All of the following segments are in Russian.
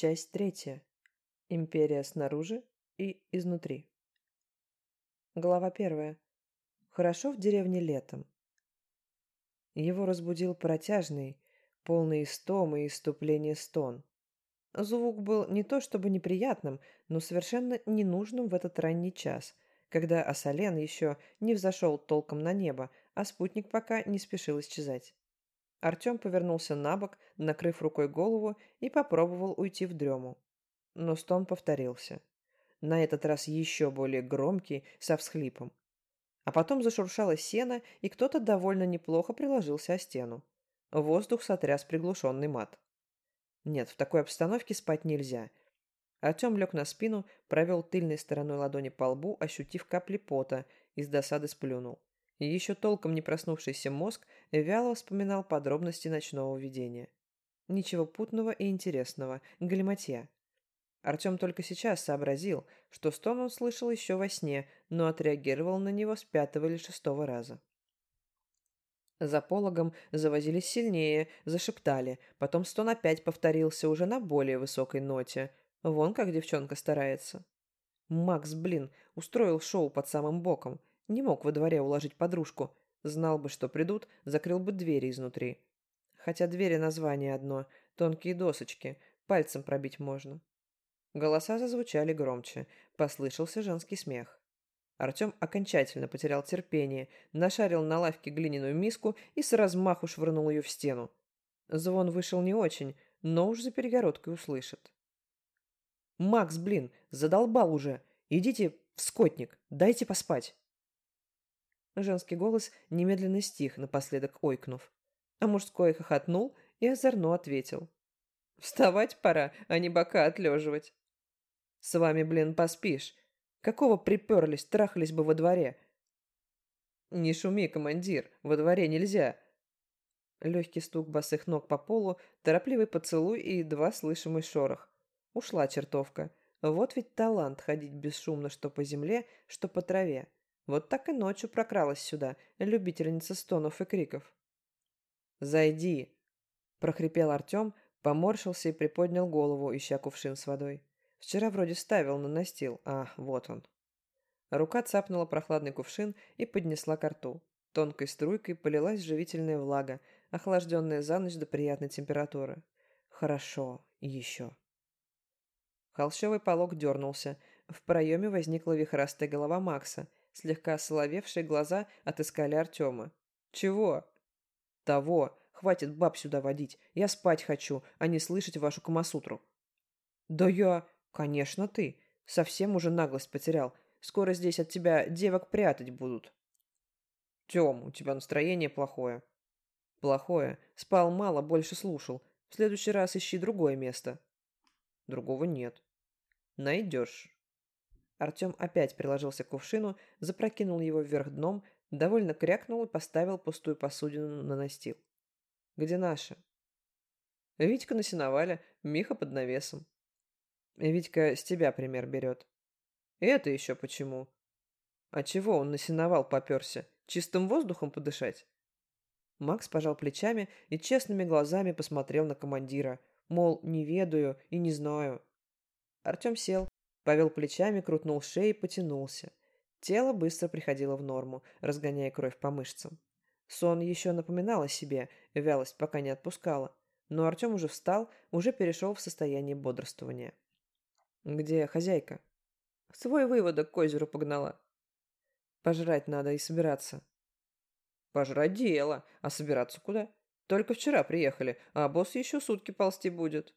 Часть третья. Империя снаружи и изнутри. Глава первая. Хорошо в деревне летом. Его разбудил протяжный, полный истомы и иступления стон. Звук был не то чтобы неприятным, но совершенно ненужным в этот ранний час, когда Асален еще не взошел толком на небо, а спутник пока не спешил исчезать. Артем повернулся на бок, накрыв рукой голову, и попробовал уйти в дрему. Но стон повторился. На этот раз еще более громкий, со всхлипом. А потом зашуршало сено, и кто-то довольно неплохо приложился о стену. Воздух сотряс приглушенный мат. Нет, в такой обстановке спать нельзя. Артем лег на спину, провел тыльной стороной ладони по лбу, ощутив капли пота, и с досады сплюнул. И еще толком не проснувшийся мозг вяло вспоминал подробности ночного видения. Ничего путного и интересного, галиматья. Артем только сейчас сообразил, что стон он слышал еще во сне, но отреагировал на него с пятого или шестого раза. За пологом завозились сильнее, зашептали, потом стон опять повторился уже на более высокой ноте. Вон как девчонка старается. Макс, блин, устроил шоу под самым боком. Не мог во дворе уложить подружку. Знал бы, что придут, закрыл бы двери изнутри. Хотя двери название одно, тонкие досочки, пальцем пробить можно. Голоса зазвучали громче, послышался женский смех. Артем окончательно потерял терпение, нашарил на лавке глиняную миску и с размаху швырнул ее в стену. Звон вышел не очень, но уж за перегородкой услышит. «Макс, блин, задолбал уже! Идите в скотник, дайте поспать!» Женский голос немедленно стих, напоследок ойкнув. А мужской хохотнул и озорно ответил. «Вставать пора, а не бока отлеживать». «С вами, блин, поспишь. Какого приперлись, трахались бы во дворе?» «Не шуми, командир, во дворе нельзя». Легкий стук босых ног по полу, торопливый поцелуй и едва слышимый шорох. Ушла чертовка. Вот ведь талант ходить бесшумно что по земле, что по траве. Вот так и ночью прокралась сюда, любительница стонов и криков. «Зайди!» – прохрипел Артем, поморщился и приподнял голову, ища кувшин с водой. Вчера вроде ставил на настил, а вот он. Рука цапнула прохладный кувшин и поднесла ко рту. Тонкой струйкой полилась живительная влага, охлажденная за ночь до приятной температуры. Хорошо, еще. Холщовый полог дернулся. В проеме возникла вихрастая голова Макса, Слегка осоловевшие глаза отыскали Артема. «Чего?» «Того. Хватит баб сюда водить. Я спать хочу, а не слышать вашу камасутру». «Да я...» «Конечно ты. Совсем уже наглость потерял. Скоро здесь от тебя девок прятать будут». «Тем, у тебя настроение плохое». «Плохое. Спал мало, больше слушал. В следующий раз ищи другое место». «Другого нет». «Найдешь». Артем опять приложился к кувшину, запрокинул его вверх дном, довольно крякнул и поставил пустую посудину на настил. «Где наша?» «Витька на сеновале, Миха под навесом». «Витька с тебя пример берет». «Это еще почему?» «А чего он на сеновал поперся? Чистым воздухом подышать?» Макс пожал плечами и честными глазами посмотрел на командира, мол, не ведаю и не знаю. Артем сел, Повел плечами, крутнул шею потянулся. Тело быстро приходило в норму, разгоняя кровь по мышцам. Сон еще напоминал о себе, вялость пока не отпускала. Но Артем уже встал, уже перешел в состояние бодрствования. «Где хозяйка?» «Свой выводок к озеру погнала». «Пожрать надо и собираться». «Пожрать дело, а собираться куда? Только вчера приехали, а босс еще сутки ползти будет».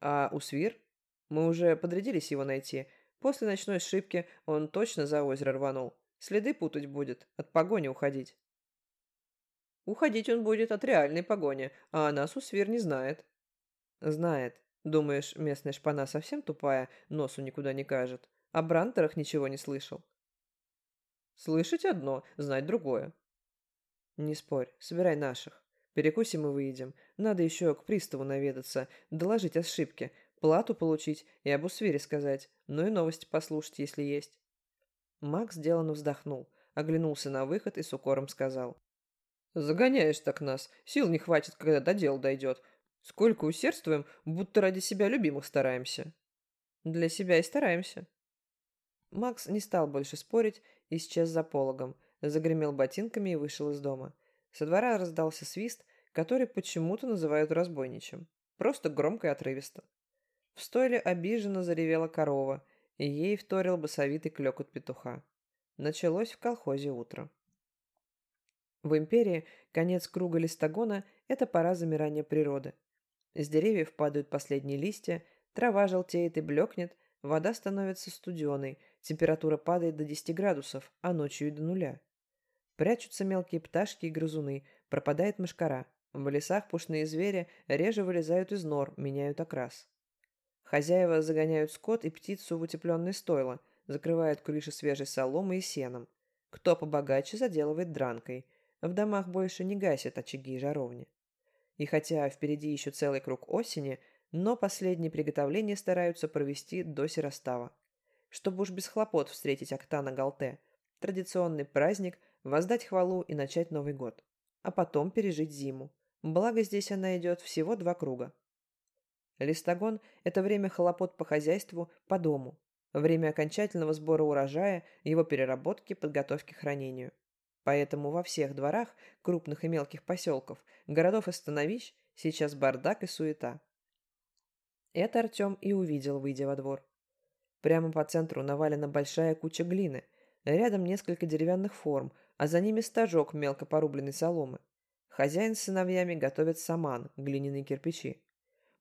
«А у свир?» Мы уже подрядились его найти. После ночной ошибки он точно за озеро рванул. Следы путать будет, от погони уходить. Уходить он будет от реальной погони, а нас Усвир не знает. Знает. Думаешь, местная шпана совсем тупая, носу никуда не кажет. О Брантерах ничего не слышал. Слышать одно, знать другое. Не спорь, собирай наших. Перекусим и выйдем. Надо еще к приставу наведаться, доложить ошибки, Плату получить и об усвере сказать, ну и новости послушать, если есть. Макс деланно вздохнул, оглянулся на выход и с укором сказал. «Загоняешь так нас. Сил не хватит, когда до дела дойдет. Сколько усердствуем, будто ради себя любимых стараемся. Для себя и стараемся. Макс не стал больше спорить, исчез за пологом, загремел ботинками и вышел из дома. Со двора раздался свист, который почему-то называют разбойничем. Просто громко и отрывисто. В стойле обиженно заревела корова, и ей вторил басовитый клёкот петуха. Началось в колхозе утро. В империи конец круга листогона – это пора замирания природы. С деревьев падают последние листья, трава желтеет и блекнет, вода становится студеной, температура падает до 10 градусов, а ночью и до нуля. Прячутся мелкие пташки и грызуны, пропадает мышкара. В лесах пушные звери реже вылезают из нор, меняют окрас. Хозяева загоняют скот и птицу в утепленные стойла, закрывают крыши свежей соломой и сеном. Кто побогаче заделывает дранкой. В домах больше не гасят очаги и жаровни. И хотя впереди еще целый круг осени, но последние приготовления стараются провести до серостава. Чтобы уж без хлопот встретить Октана Галте, традиционный праздник, воздать хвалу и начать Новый год. А потом пережить зиму. Благо здесь она идет всего два круга. Листогон – это время хлопот по хозяйству, по дому. Время окончательного сбора урожая, его переработки, подготовки к хранению. Поэтому во всех дворах, крупных и мелких поселков, городов и становищ сейчас бардак и суета. Это Артем и увидел, выйдя во двор. Прямо по центру навалена большая куча глины, рядом несколько деревянных форм, а за ними стажок мелко порубленной соломы. Хозяин с сыновьями готовят саман, глиняные кирпичи.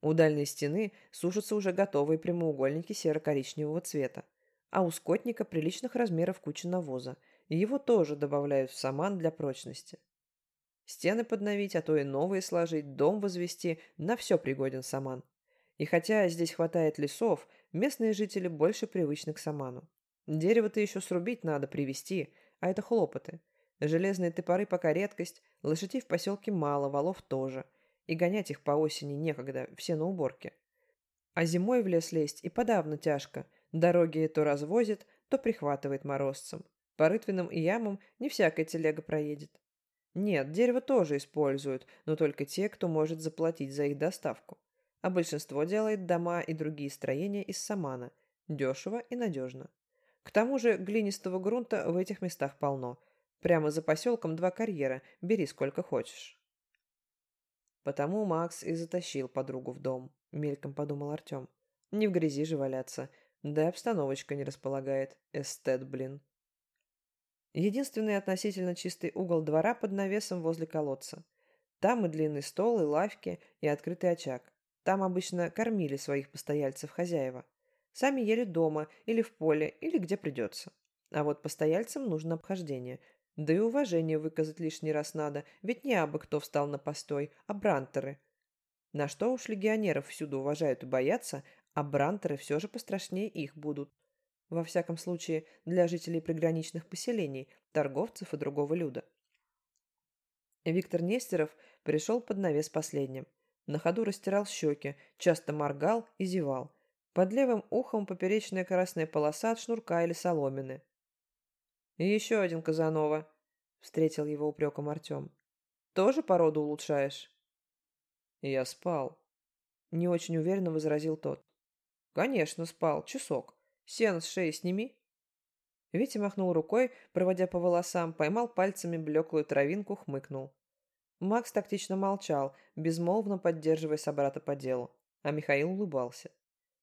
У дальней стены сушатся уже готовые прямоугольники серо-коричневого цвета, а у скотника приличных размеров куча навоза, его тоже добавляют в саман для прочности. Стены подновить, а то и новые сложить, дом возвести, на все пригоден саман. И хотя здесь хватает лесов, местные жители больше привычны к саману. Дерево-то еще срубить надо, привезти, а это хлопоты. Железные топоры пока редкость, лошадей в поселке мало, валов тоже – и гонять их по осени некогда, все на уборке. А зимой в лес лезть и подавно тяжко. Дороги то развозит, то прихватывает морозцем. По рытвинам и ямам не всякая телега проедет. Нет, дерево тоже используют, но только те, кто может заплатить за их доставку. А большинство делает дома и другие строения из самана. Дешево и надежно. К тому же глинистого грунта в этих местах полно. Прямо за поселком два карьера, бери сколько хочешь. Потому Макс и затащил подругу в дом, мельком подумал Артем. Не в грязи же валяться, да и обстановочка не располагает. Эстет, блин. Единственный относительно чистый угол двора под навесом возле колодца. Там и длинный стол, и лавки, и открытый очаг. Там обычно кормили своих постояльцев хозяева. Сами ели дома, или в поле, или где придется. А вот постояльцам нужно обхождение, да и уважение выказать лишний раз надо, ведь не абы кто встал на постой, а брантеры. На что уж легионеров всюду уважают и боятся, а брантеры все же пострашнее их будут. Во всяком случае, для жителей приграничных поселений, торговцев и другого люда. Виктор Нестеров пришел под навес последним. На ходу растирал щеки, часто моргал и зевал. Под левым ухом поперечная красная полоса от шнурка или соломины. «И еще один Казанова», — встретил его упреком Артем. «Тоже породу улучшаешь?» «Я спал», — не очень уверенно возразил тот. «Конечно, спал. Часок. Сено с шеи сними». Витя махнул рукой, проводя по волосам, поймал пальцами блеклую травинку, хмыкнул. Макс тактично молчал, безмолвно поддерживая собрата по делу, а Михаил улыбался.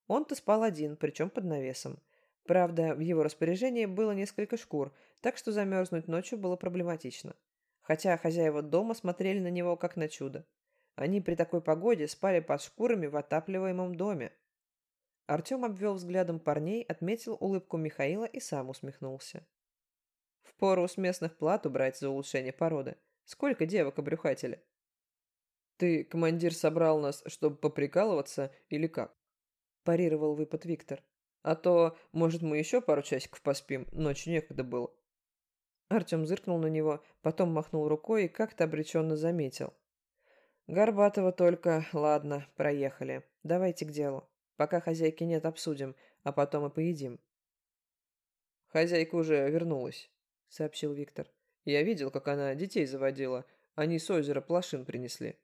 Он-то спал один, причем под навесом. Правда, в его распоряжении было несколько шкур, так что замерзнуть ночью было проблематично. Хотя хозяева дома смотрели на него как на чудо. Они при такой погоде спали под шкурами в отапливаемом доме. Артем обвел взглядом парней, отметил улыбку Михаила и сам усмехнулся. Впору с местных плат убрать за улучшение породы. Сколько девок обрюхатели? Ты, командир, собрал нас, чтобы поприкалываться или как? Парировал выпад Виктор. А то, может, мы еще пару часиков поспим, ночью некогда было. Артем зыркнул на него, потом махнул рукой и как-то обреченно заметил. Горбатого только... Ладно, проехали. Давайте к делу. Пока хозяйки нет, обсудим, а потом и поедим. Хозяйка уже вернулась, сообщил Виктор. Я видел, как она детей заводила. Они с озера плашин принесли.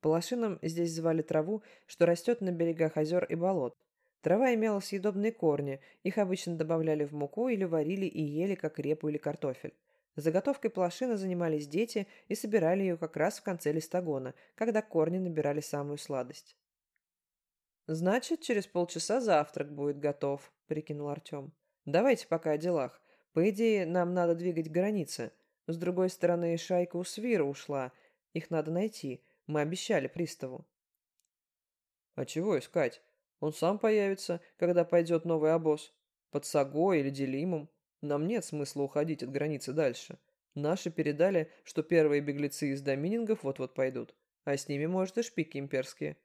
Полошином здесь звали траву, что растет на берегах озер и болот. Трава имела съедобные корни, их обычно добавляли в муку или варили и ели, как репу или картофель. Заготовкой полошина занимались дети и собирали ее как раз в конце листогона, когда корни набирали самую сладость. «Значит, через полчаса завтрак будет готов», — прикинул Артем. «Давайте пока о делах. По идее, нам надо двигать границы. С другой стороны, шайка у Свира ушла. Их надо найти. Мы обещали приставу. А чего искать? Он сам появится, когда пойдет новый обоз. Под Сагой или Делимом. Нам нет смысла уходить от границы дальше. Наши передали, что первые беглецы из доминингов вот-вот пойдут. А с ними, может, и шпики имперские.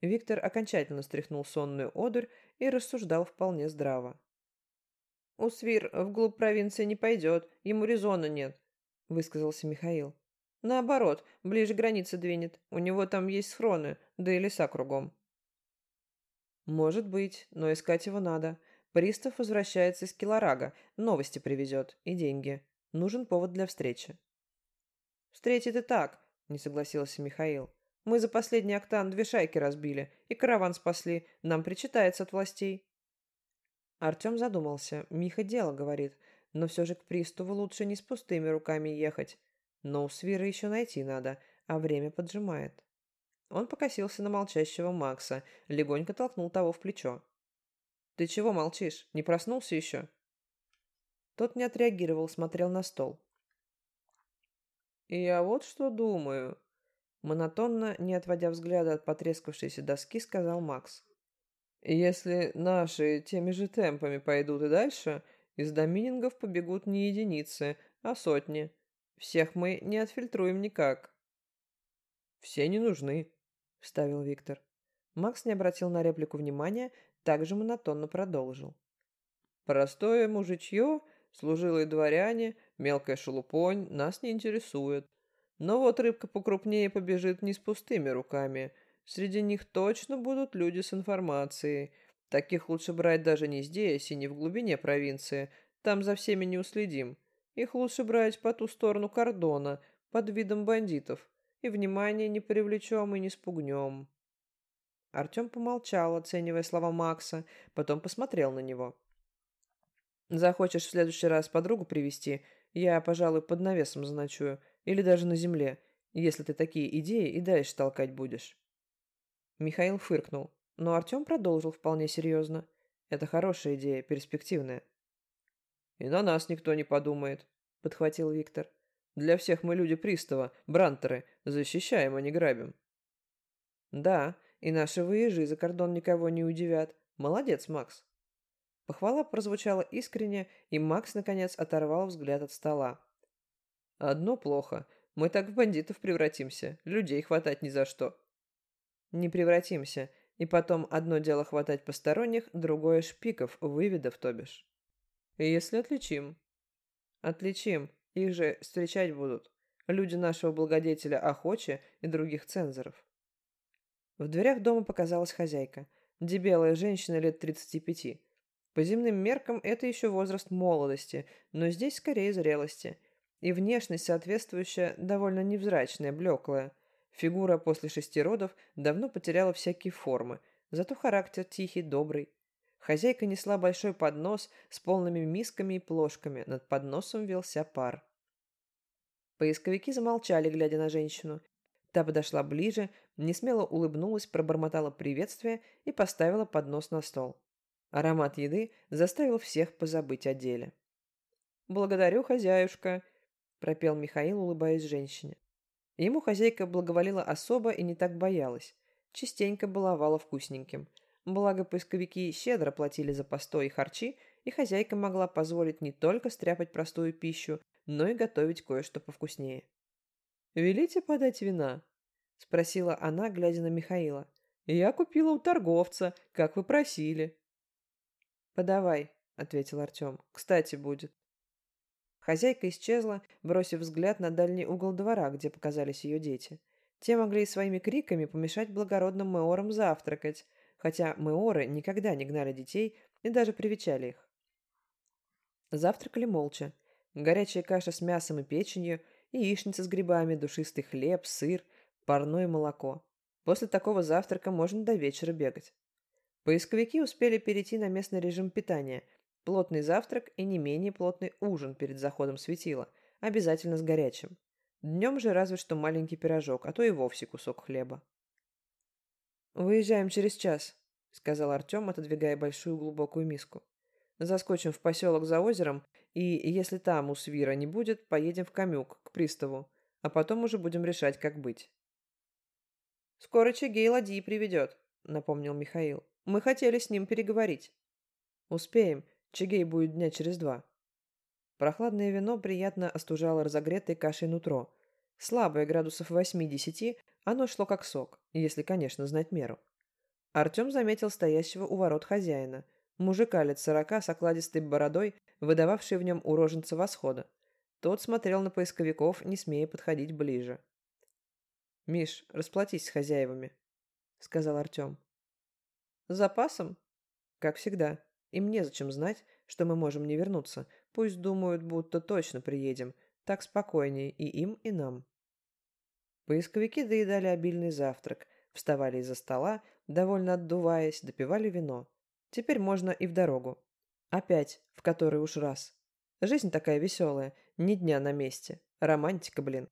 Виктор окончательно стряхнул сонную одурь и рассуждал вполне здраво. «Усвир вглубь провинции не пойдет, ему резона нет», — высказался Михаил. «Наоборот, ближе границы двинет. У него там есть схроны, да и леса кругом». «Может быть, но искать его надо. Пристав возвращается из Килорага, новости привезет и деньги. Нужен повод для встречи». «Встретит и так», — не согласился Михаил. «Мы за последний октан две шайки разбили и караван спасли. Нам причитается от властей». Артем задумался. Миха дело говорит, но все же к приставу лучше не с пустыми руками ехать. Но у Свира еще найти надо, а время поджимает. Он покосился на молчащего Макса, легонько толкнул того в плечо. «Ты чего молчишь? Не проснулся еще?» Тот не отреагировал, смотрел на стол. «Я вот что думаю», — монотонно, не отводя взгляда от потрескавшейся доски, сказал Макс. Если наши теми же темпами пойдут и дальше, из доминингов побегут не единицы, а сотни. Всех мы не отфильтруем никак. «Все не нужны», — вставил Виктор. Макс не обратил на реплику внимания, также монотонно продолжил. «Простое мужичье, служилые дворяне, мелкая шелупонь нас не интересует. Но вот рыбка покрупнее побежит не с пустыми руками — Среди них точно будут люди с информацией. Таких лучше брать даже не здесь и не в глубине провинции. Там за всеми не уследим. Их лучше брать по ту сторону кордона, под видом бандитов. И внимание не привлечем и не спугнем. Артем помолчал, оценивая слова Макса, потом посмотрел на него. «Захочешь в следующий раз подругу привести, я, пожалуй, под навесом заночую, или даже на земле, если ты такие идеи и дальше толкать будешь». Михаил фыркнул, но Артем продолжил вполне серьезно. «Это хорошая идея, перспективная». «И на нас никто не подумает», — подхватил Виктор. «Для всех мы люди пристава, брантеры, защищаем, а не грабим». «Да, и наши выезжи за кордон никого не удивят. Молодец, Макс». Похвала прозвучала искренне, и Макс, наконец, оторвал взгляд от стола. «Одно плохо. Мы так в бандитов превратимся. Людей хватать ни за что. Не превратимся. И потом одно дело хватать посторонних, другое шпиков, выведов, то бишь. Если отличим. Отличим. Их же встречать будут. Люди нашего благодетеля Охочи и других цензоров. В дверях дома показалась хозяйка. Дебелая женщина лет 35. По земным меркам это еще возраст молодости, но здесь скорее зрелости. И внешность соответствующая довольно невзрачная, блеклая. Фигура после шести родов давно потеряла всякие формы, зато характер тихий, добрый. Хозяйка несла большой поднос с полными мисками и плошками, над подносом велся пар. Поисковики замолчали, глядя на женщину. Та подошла ближе, несмело улыбнулась, пробормотала приветствие и поставила поднос на стол. Аромат еды заставил всех позабыть о деле. «Благодарю, хозяюшка», — пропел Михаил, улыбаясь женщине. Ему хозяйка благоволила особо и не так боялась. Частенько баловала вкусненьким. Благо, поисковики щедро платили за постой и харчи, и хозяйка могла позволить не только стряпать простую пищу, но и готовить кое-что повкуснее. «Велите подать вина?» — спросила она, глядя на Михаила. «Я купила у торговца, как вы просили». «Подавай», — ответил Артем. «Кстати будет». Хозяйка исчезла, бросив взгляд на дальний угол двора, где показались ее дети. Те могли своими криками помешать благородным мэорам завтракать, хотя мэоры никогда не гнали детей и даже привечали их. Завтракали молча. Горячая каша с мясом и печенью, яичница с грибами, душистый хлеб, сыр, парное молоко. После такого завтрака можно до вечера бегать. Поисковики успели перейти на местный режим питания. Плотный завтрак и не менее плотный ужин перед заходом светила, обязательно с горячим. Днем же разве что маленький пирожок, а то и вовсе кусок хлеба. «Выезжаем через час», — сказал Артем, отодвигая большую глубокую миску. «Заскочим в поселок за озером, и, если там у свира не будет, поедем в Камюк, к приставу, а потом уже будем решать, как быть». «Скоро Чегей ладьи приведет», — напомнил Михаил. «Мы хотели с ним переговорить». «Успеем. Чегей будет дня через два». Прохладное вино приятно остужало разогретой кашей нутро. Слабое, градусов восьми-десяти, оно шло как сок, если, конечно, знать меру. Артем заметил стоящего у ворот хозяина, мужика лет сорока с окладистой бородой, выдававший в нем уроженца восхода. Тот смотрел на поисковиков, не смея подходить ближе. «Миш, расплатись с хозяевами», — сказал Артем. «С запасом?» «Как всегда. Им незачем знать, что мы можем не вернуться. Пусть думают, будто точно приедем. Так спокойнее и им, и нам». Поисковики доедали обильный завтрак, вставали из-за стола, довольно отдуваясь, допивали вино. Теперь можно и в дорогу. Опять, в который уж раз. Жизнь такая веселая, ни дня на месте. Романтика, блин.